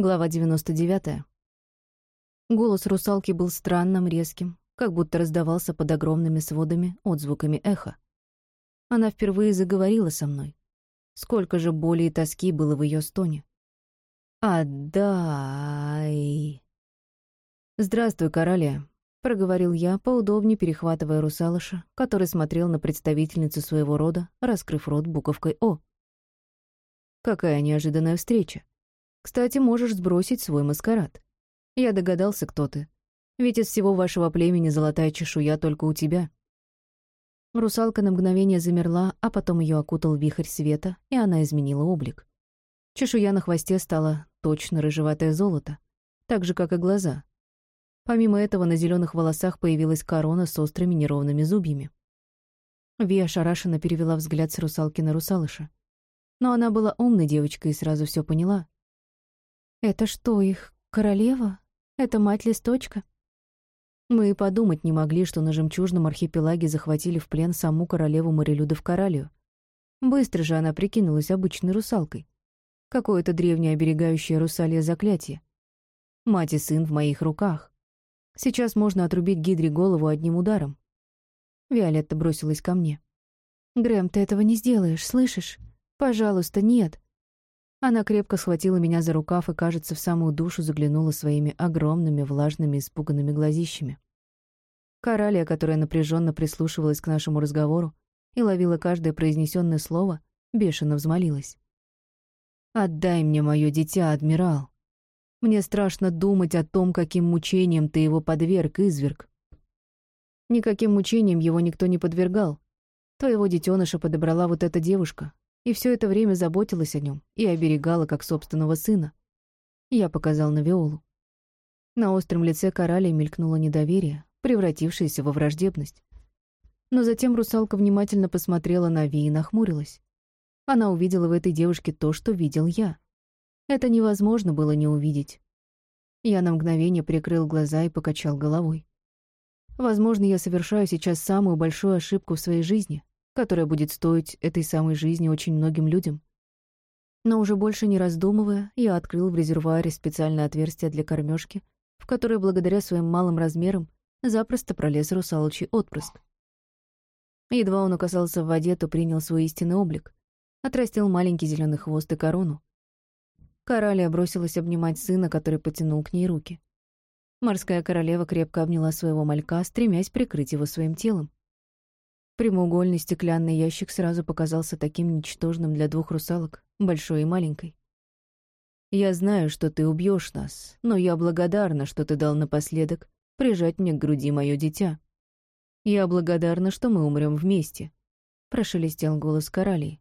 Глава 99. Голос русалки был странным, резким, как будто раздавался под огромными сводами отзвуками эха. Она впервые заговорила со мной. Сколько же боли и тоски было в ее стоне. «Отдай!» «Здравствуй, короля», — проговорил я, поудобнее перехватывая русалыша, который смотрел на представительницу своего рода, раскрыв рот буковкой «О». «Какая неожиданная встреча. Кстати, можешь сбросить свой маскарад. Я догадался, кто ты. Ведь из всего вашего племени золотая чешуя только у тебя». Русалка на мгновение замерла, а потом ее окутал вихрь света, и она изменила облик. Чешуя на хвосте стала точно рыжеватое золото, так же, как и глаза. Помимо этого, на зеленых волосах появилась корона с острыми неровными зубьями. Ви ошарашенно перевела взгляд с русалки на русалыша. Но она была умной девочкой и сразу все поняла. «Это что, их королева? Это мать-листочка?» Мы и подумать не могли, что на жемчужном архипелаге захватили в плен саму королеву морелюдов Коралию. Быстро же она прикинулась обычной русалкой. Какое-то древнее оберегающее русалье заклятие. Мать и сын в моих руках. Сейчас можно отрубить Гидре голову одним ударом. Виолетта бросилась ко мне. «Грэм, ты этого не сделаешь, слышишь? Пожалуйста, нет. Она крепко схватила меня за рукав и, кажется, в самую душу заглянула своими огромными, влажными, испуганными глазищами. Коралия, которая напряженно прислушивалась к нашему разговору и ловила каждое произнесенное слово, бешено взмолилась. «Отдай мне мое дитя, адмирал. Мне страшно думать о том, каким мучением ты его подверг, изверг». Никаким мучением его никто не подвергал. Твоего детеныша подобрала вот эта девушка, и все это время заботилась о нем и оберегала как собственного сына. Я показал на Виолу. На остром лице Кораля мелькнуло недоверие, превратившееся во враждебность. Но затем русалка внимательно посмотрела на Ви и нахмурилась. Она увидела в этой девушке то, что видел я. Это невозможно было не увидеть. Я на мгновение прикрыл глаза и покачал головой. Возможно, я совершаю сейчас самую большую ошибку в своей жизни, которая будет стоить этой самой жизни очень многим людям. Но уже больше не раздумывая, я открыл в резервуаре специальное отверстие для кормежки, в которое, благодаря своим малым размерам, запросто пролез русалочий отпрыск. Едва он оказался в воде, то принял свой истинный облик, отрастил маленький зеленый хвост и корону. Коралия бросилась обнимать сына, который потянул к ней руки. Морская королева крепко обняла своего малька, стремясь прикрыть его своим телом. Прямоугольный стеклянный ящик сразу показался таким ничтожным для двух русалок, большой и маленькой. «Я знаю, что ты убьешь нас, но я благодарна, что ты дал напоследок прижать мне к груди мое дитя. Я благодарна, что мы умрем вместе», — прошелестел голос Коралии.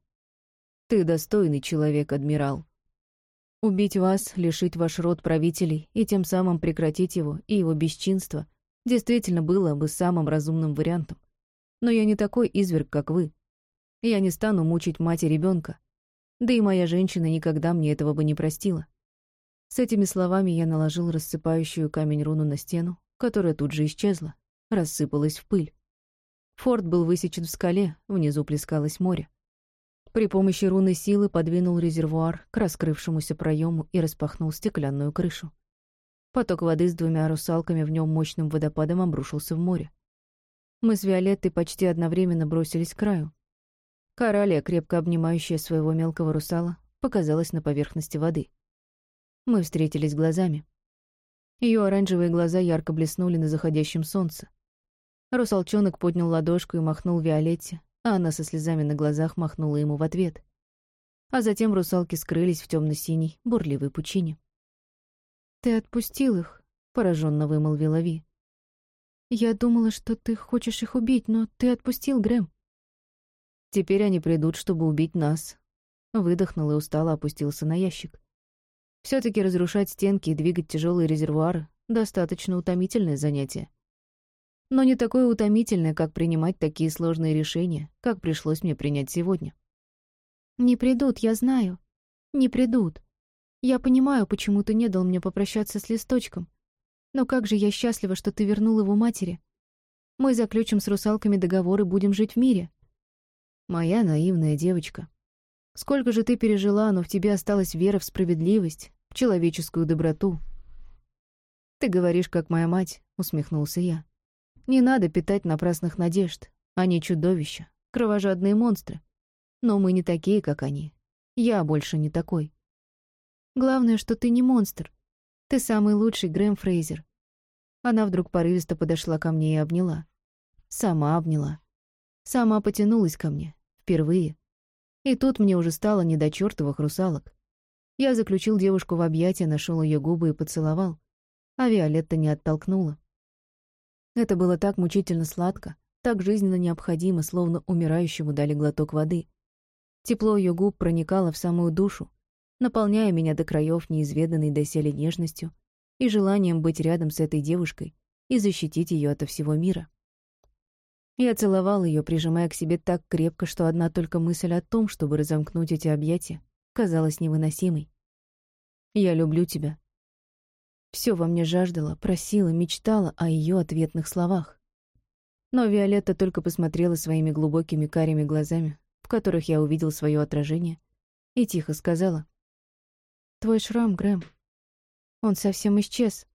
«Ты достойный человек, адмирал. Убить вас, лишить ваш род правителей и тем самым прекратить его и его бесчинство действительно было бы самым разумным вариантом. Но я не такой изверг, как вы. Я не стану мучить мать и ребенка. Да и моя женщина никогда мне этого бы не простила. С этими словами я наложил рассыпающую камень руну на стену, которая тут же исчезла, рассыпалась в пыль. Форт был высечен в скале, внизу плескалось море. При помощи руны силы подвинул резервуар к раскрывшемуся проему и распахнул стеклянную крышу. Поток воды с двумя русалками в нем мощным водопадом обрушился в море. Мы с Виолеттой почти одновременно бросились к краю. Коралия, крепко обнимающая своего мелкого русала, показалась на поверхности воды. Мы встретились глазами. Ее оранжевые глаза ярко блеснули на заходящем солнце. Русалчонок поднял ладошку и махнул Виолетте, а она со слезами на глазах махнула ему в ответ. А затем русалки скрылись в темно синей бурливой пучине. «Ты отпустил их», — пораженно вымолвила Ви. «Я думала, что ты хочешь их убить, но ты отпустил, Грэм». «Теперь они придут, чтобы убить нас». Выдохнул и устало опустился на ящик. все таки разрушать стенки и двигать тяжелые резервуары — достаточно утомительное занятие. Но не такое утомительное, как принимать такие сложные решения, как пришлось мне принять сегодня. «Не придут, я знаю. Не придут. Я понимаю, почему ты не дал мне попрощаться с листочком. Но как же я счастлива, что ты вернул его матери. Мы заключим с русалками договор и будем жить в мире. Моя наивная девочка. Сколько же ты пережила, но в тебе осталась вера в справедливость, человеческую доброту. «Ты говоришь, как моя мать», — усмехнулся я. «Не надо питать напрасных надежд. Они чудовища, кровожадные монстры. Но мы не такие, как они. Я больше не такой. Главное, что ты не монстр. Ты самый лучший, Грэм Фрейзер. Она вдруг порывисто подошла ко мне и обняла. Сама обняла. Сама потянулась ко мне. Впервые. И тут мне уже стало не до чертовых русалок. Я заключил девушку в объятия, нашел ее губы и поцеловал. А Виолетта не оттолкнула. Это было так мучительно сладко, так жизненно необходимо, словно умирающему дали глоток воды. Тепло ее губ проникало в самую душу, наполняя меня до краев неизведанной доселе нежностью и желанием быть рядом с этой девушкой и защитить ее ото всего мира. Я целовал ее, прижимая к себе так крепко, что одна только мысль о том, чтобы разомкнуть эти объятия, казалась невыносимой. «Я люблю тебя». Все во мне жаждало, просило, мечтало о ее ответных словах. Но Виолетта только посмотрела своими глубокими карими глазами, в которых я увидел свое отражение, и тихо сказала — Твой шрам, Грэм. Он совсем исчез.